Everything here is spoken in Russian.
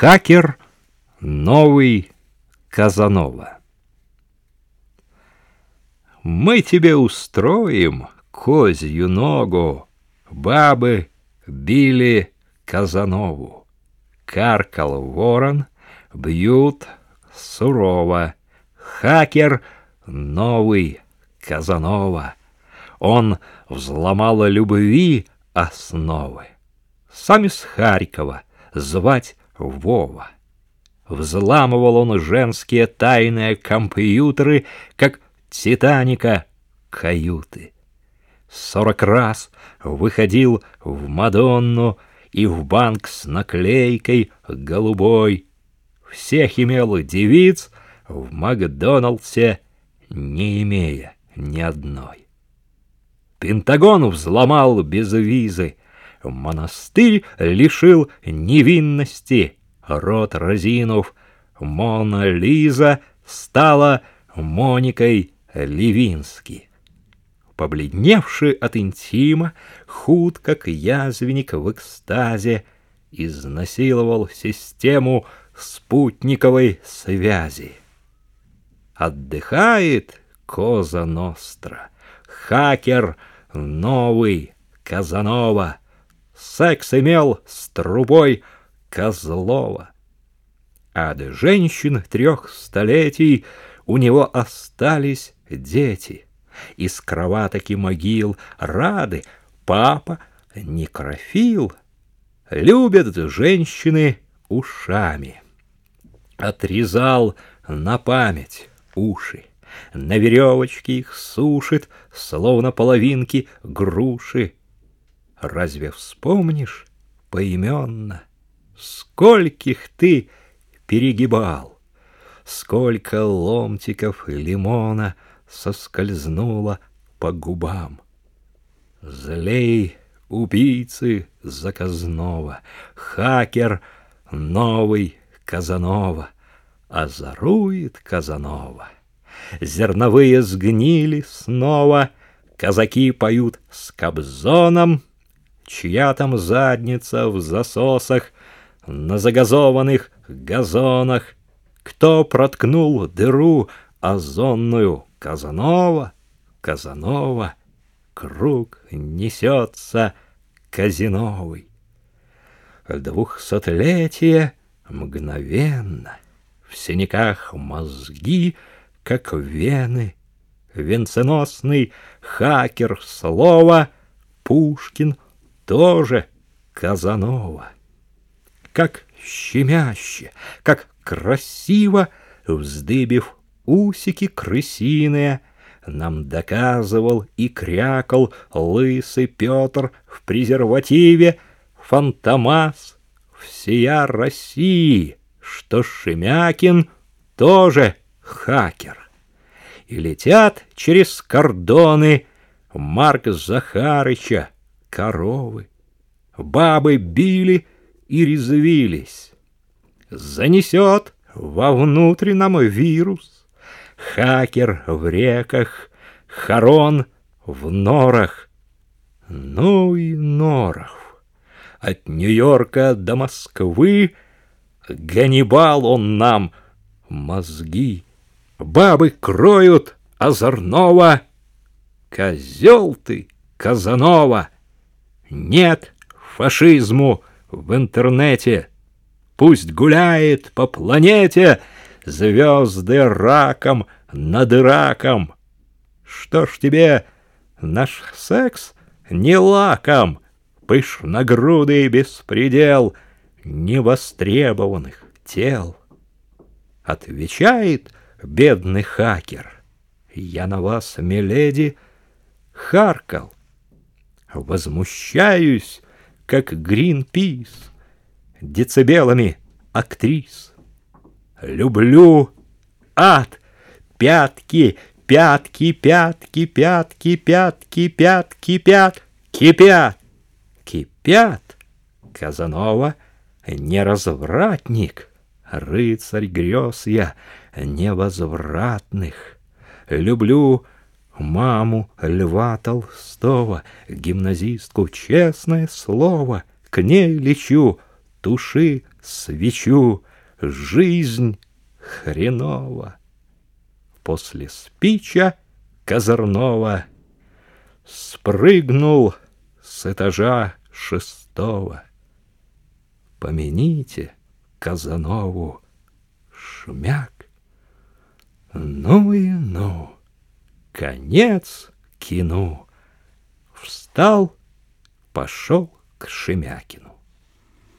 Хакер новый Казанова. Мы тебе устроим козью ногу, Бабы били Казанову. Каркал ворон, бьют сурово. Хакер новый Казанова. Он взломал любви основы. Сам из Харькова звать Вова. Взламывал он женские тайные компьютеры, как Титаника каюты. Сорок раз выходил в Мадонну и в банк с наклейкой голубой. Всех имел девиц в Макдоналдсе, не имея ни одной. Пентагон взломал без визы, монастырь лишил невинности, рот разинув, Мона Лиза стала Моникой Левински. Побледневший от интима, худ, как язвенник в экстазе, изнасиловал систему спутниковой связи. Отдыхает Коза Ностра, хакер новый Казанова, секс имел с трубой Козлова. От женщин трех столетий у него остались дети. Из кроваток и могил рады папа некрофил. Любят женщины ушами. Отрезал на память уши. На веревочке их сушит, словно половинки груши. Разве вспомнишь поименно, скольких ты перегибал? Сколько ломтиков лимона соскользнуло по губам. Злей убийцы заказного, хакер новый Казанова, озарует Казанова. Зерновые сгнили снова, казаки поют с Кобзоном, чья там задница в засосах, на загазованных газонах, кто проткнул дыру озонную? Казанова, Казанова, круг несется казиновый. Двухсотлетие мгновенно, в синяках мозги, как вены, венценосный хакер слова, Пушкин тоже Казанова. Как щемяще, как красиво, вздыбив усики крысиные, нам доказывал и крякал лысый Петр в презервативе, Фантомас всея России, что Шемякин тоже хакер. И летят через кордоны Марк Захарыча коровы. Бабы били и резвились. Занесет во внутреннем вирус, Хакер в реках, Харон в норах. Ну и норов. От Нью-Йорка до Москвы Ганнибал он нам мозги. Бабы кроют озорного. Козел ты, Казанова! Нет фашизму в интернете. Пусть гуляет по планете звезды раком над раком. Что ж тебе наш секс не лаком, пышногрудый беспредел невостребованных тел? Отвечает бедный хакер, я на вас, миледи, харкал. Возмущаюсь, как Гринпис, децибелами актрис. Люблю ад, пятки, пятки, пятки, пятки, пятки, пятки, пят, кипят, кипят. Казанова не развратник, рыцарь грез я невозвратных. Люблю маму Льва Толстого, гимназистку, честное слово, к ней лечу туши свечу, жизнь хренова. После спича козырного спрыгнул с этажа шестого. Помяните Казанову шмяк. Ну и ну, конец кину. Встал, пошел к Шемякину.